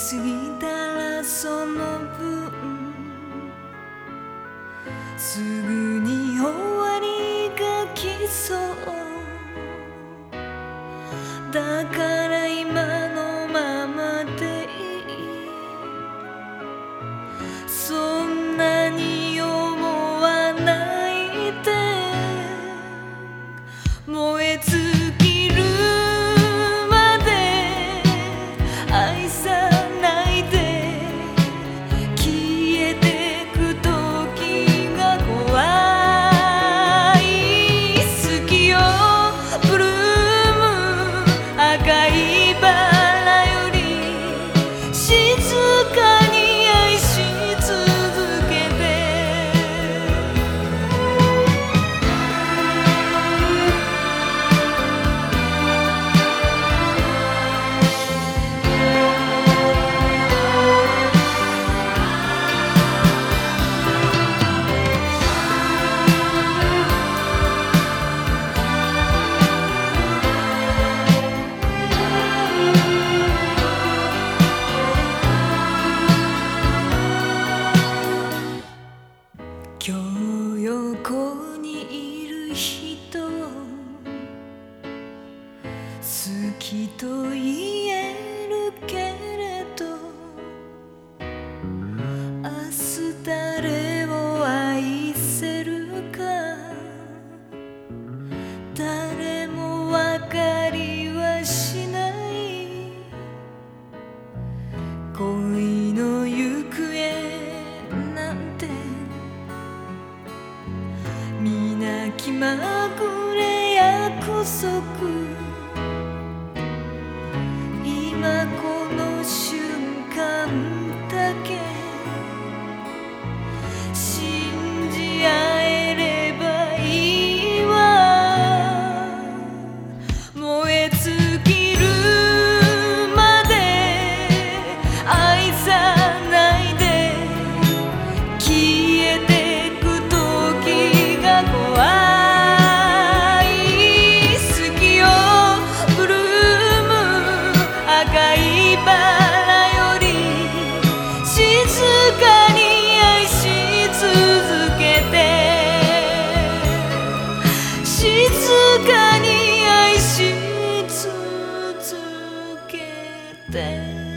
過ぎたらその分すぐに終わりが来そうだから今のままでいいそんなに思わないで燃え尽きる。まで愛さ静か好きと言えるけれど明日誰を愛せるか誰も分かりはしない。恋の行方なんて皆気まぐれ約束 bed.